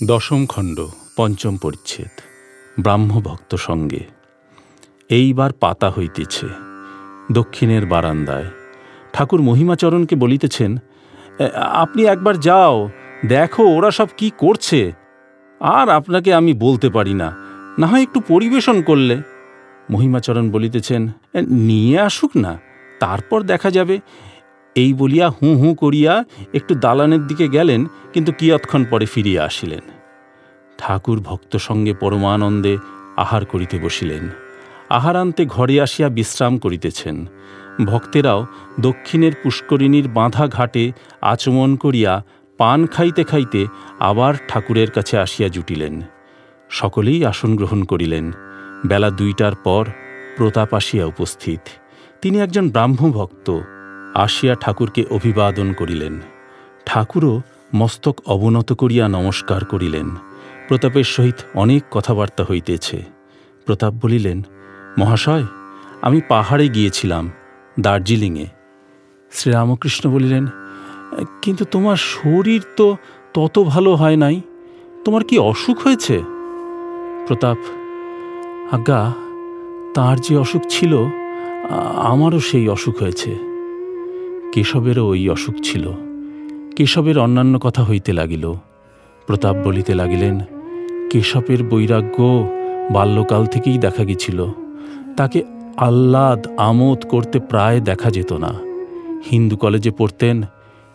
দশম খণ্ড, পঞ্চম পরিচ্ছেদ, ব্রাহ্মভক্ত সঙ্গে। এইবার পাতা হইতেছে, দক্ষিণের বারান্দায়। ঠাকুর মহিমাচরণকে বলিতেছেন আপনি একবার যাও, দেখো ওরা সব কি করছে। আর আপনাকে আমি বলতে পারি না না হয় একটু পরিবেশন করলে। মহিমাচরণ বলিতেছেন নিয়ে আসুক না, তারপর দেখা যাবে এই বলিয়া হুঁ হুঁ করিয়া একটু দালানের দিকে গেলেন, কিন্তু কিয়ৎক্ষণ পরে ফিরিয়া আসিলেন। ঠাকুর ভক্ত সঙ্গে পরমানন্দে আহার করিতে বসিলেন। আহারান্তে ঘরে আসিয়া বিশ্রাম করিতেছেন। ভক্তেরাও দক্ষিণের পুষ্করিণীর বাঁধা ঘাটে আচমন করিয়া পান খাইতে খাইতে আবার ঠাকুরের কাছে আসিয়া জুটিলেন। সকলেই আসন গ্রহণ করিলেন। বেলা দুইটার পর প্রতাপ আসিয়া উপস্থিত। তিনি একজন ব্রাহ্মভক্ত। আসিয়া ঠাকুরকে অভিবাদন করিলেন। ঠাকুরও মস্তক অবনত করিয়া নমস্কার করিলেন। প্রতাপের সহিত অনেক কথাবার্তা হইতেছে। প্রতাপ বলিলেন, মহাশয়, আমি পাহাড়ে গিয়েছিলাম, দার্জিলিংয়ে। শ্রীরামকৃষ্ণ বলিলেন, কিন্তু তোমার শরীর তো তত ভালো হয় নাই, তোমার কি অসুখ হয়েছে? প্রতাপ, আজ্ঞা, তার যে অসুখ ছিল আমারও সেই অসুখ হয়েছে। কেশবেরও ওই অসুখ ছিল। কেশবের অন্যান্য কথা হইতে লাগিল। প্রতাপ বলিতে লাগিলেন, কেশবের বৈরাগ্য বাল্যকাল থেকেই দেখা গেছিল। তাকে আহ্লাদ আমোদ করতে প্রায় দেখা যেত না। হিন্দু কলেজে পড়তেন,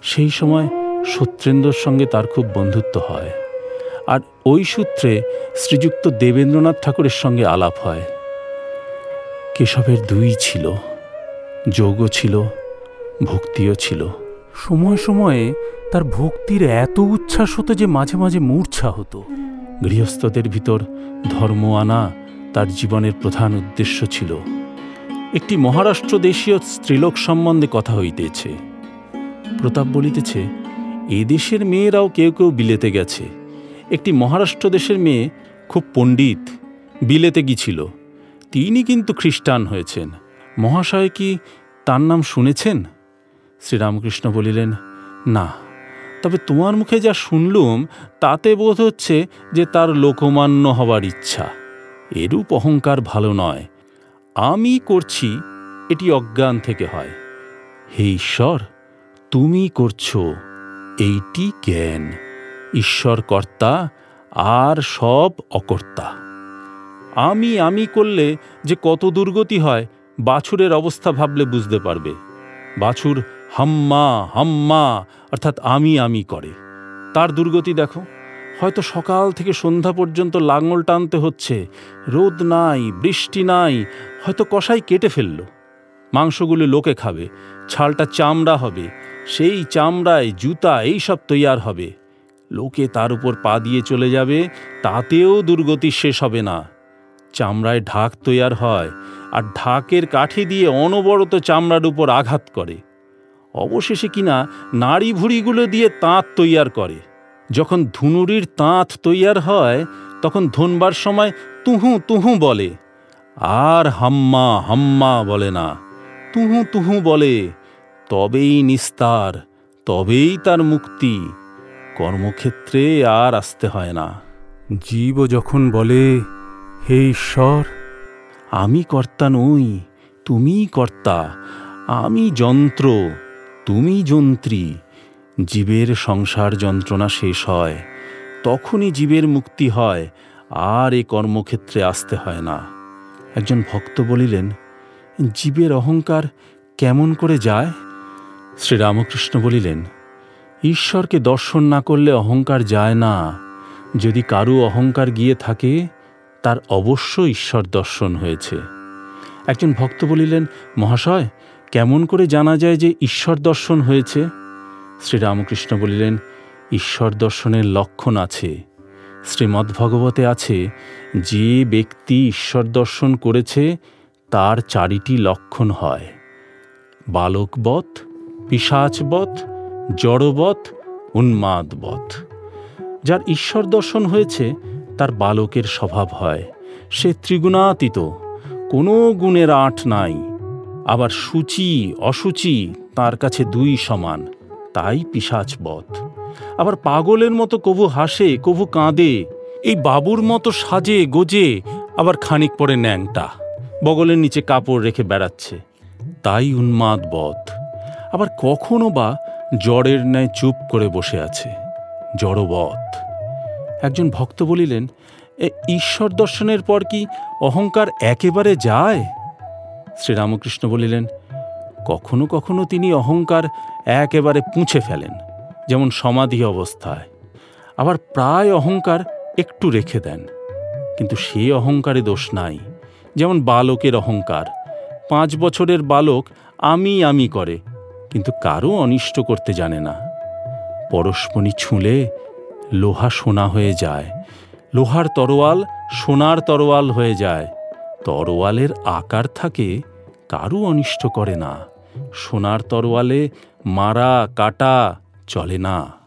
সেই সময় সত্যেন্দ্রর সঙ্গে তার খুব বন্ধুত্ব হয়। আর ওই সূত্রে শ্রীযুক্ত দেবেন্দ্রনাথ ঠাকুরের সঙ্গে আলাপ হয়। কেশবের দুই ছিল, যোগও ছিল ভক্তিও ছিল। সময় সময়ে তার ভক্তির এত উচ্ছ্বাস হতো যে মাঝে মাঝে মূর্ছা হতো। গৃহস্থদের ভিতর ধর্ম আনা তার জীবনের প্রধান উদ্দেশ্য ছিল। একটি মহারাষ্ট্র দেশীয় স্ত্রীলোক সম্বন্ধে কথা হইতেছে। প্রতাপ বলিতেছে এ দেশের মেয়েরাও কেউ কেউ বিলেতে গেছে। একটি মহারাষ্ট্র দেশের মেয়ে খুব পণ্ডিত বিলেতে গিয়েছিল। তিনি কিন্তু খ্রিস্টান হয়েছেন। মহাশয় কি তার নাম শুনেছেন? শ্রীরামকৃষ্ণ বলিলেন, না, তবে তোমার মুখে যা শুনলুম, তাতে বোধ হচ্ছে যে তার লোকমান্য হবার ইচ্ছা। এরূপ অহংকার ভালো নয়। আমি করছি, এটি অজ্ঞান থেকে হয়। হে ঈশ্বর, তুমি করছ, এইটি জ্ঞান। ঈশ্বর কর্তা আর সব অকর্তা। আমি আমি করলে যে কত দুর্গতি হয়, বাছুরের অবস্থা ভাবলে বুঝতে পারবে। বাছুর হাম্মা হাম্মা, অর্থাৎ আমি আমি করে। তার দুর্গতি দেখো। হয়তো সকাল থেকে সন্ধ্যা পর্যন্ত লাঙল টানতে হচ্ছে। রোদ নাই, বৃষ্টি নাই, হয়তো কষাই কেটে ফেলল। মাংসগুলো লোকে খাবে, ছালটা চামড়া হবে, সেই চামড়ায় জুতা এই সব তৈয়ার হবে। লোকে তার উপর পা দিয়ে চলে যাবে, তাতেও দুর্গতি শেষ হবে না। চামড়ায় ঢাক তৈয়ার হয়, আর ঢাকের কাঠি দিয়ে অনবরত চামড়ার উপর আঘাত করে। অবশেষে কিনা নাড়ি ভুড়িগুলো দিয়ে তাঁত তৈয়ার করে। যখন ধুনুরির তাঁত তৈয়ার হয় তখন ধনবার সময় তুহু তুহু বলে। আর হাম্মা হাম্মা বলে না। তুহু তুহু বলে তবেই নিস্তার তবেই তার মুক্তি। কর্মক্ষেত্রে আর আসতে হয় না। জীব যখন বলে হে ঈশ্বর আমি কর্তা নই তুমিই কর্তা। আমি যন্ত্র তুমি যন্ত্রী। জীবের সংসার যন্ত্রণা শেষ হয়, তখনই জীবের মুক্তি হয়, আর এ কর্মক্ষেত্রে আসতে হয় না। একজন ভক্ত বলিলেন, জীবের অহংকার কেমন করে যায়? শ্রীরামকৃষ্ণ বলিলেন, ঈশ্বরকে দর্শন না করলে অহংকার যায় না। যদি কারু অহংকার গিয়ে থাকে, তার অবশ্য ঈশ্বর দর্শন হয়েছে। একজন ভক্ত বলিলেন, মহাশয় কেমন করে জানা যায় যে ঈশ্বর দর্শন হয়েছে? শ্রীরামকৃষ্ণ বলিলেন, ঈশ্বর দর্শনের লক্ষণ আছে। শ্রীমদ্ভগবতে আছে, যে ব্যক্তি ঈশ্বর দর্শন করেছে, তার চারিটি লক্ষণ হয়। বালকবধ পিসাচবৎ জড়বৎ উন্মাদবধ যার ঈশ্বর দর্শন হয়েছে, তার বালকের স্বভাব হয়। সে ত্রিগুণাতীত, কোনো গুণের আঁট নাই। আবার সূচি অসুচি তার কাছে দুই সমান তাই পিসাচবধ আবার পাগলের মতো কভু হাসে কভু কাঁদে এই বাবুর মতো সাজে গোজে আবার খানিক পরে ন্যাংটা বগলের নিচে কাপড় রেখে বেড়াচ্ছে তাই উন্মাদ বধ। আবার কখনো বা জড়ের ন্যায় চুপ করে বসে আছে জড়বধ একজন ভক্ত বলিলেন "এ, ঈশ্বর দর্শনের পর কি অহংকার একেবারে যায়? শ্রীরামকৃষ্ণ বলিলেন, কখনো কখনো তিনি অহংকার একেবারে পুঁছে ফেলেন, যেমন সমাধি অবস্থায়। আবার প্রায় অহংকার একটু রেখে দেন, কিন্তু সে অহংকারে দোষ নাই, যেমন বালকের অহংকার। পাঁচ বছরের বালক আমি আমি করে, কিন্তু কারও অনিষ্ট করতে জানে না। পরশমণি ছুঁলে লোহা সোনা হয়ে যায়, লোহার তরোয়াল সোনার তরোয়াল হয়ে যায়, তরোয়ালের আকার থাকে কারও অনিষ্ট করে না। সোনার তরোয়ালে মারা কাটা চলে না।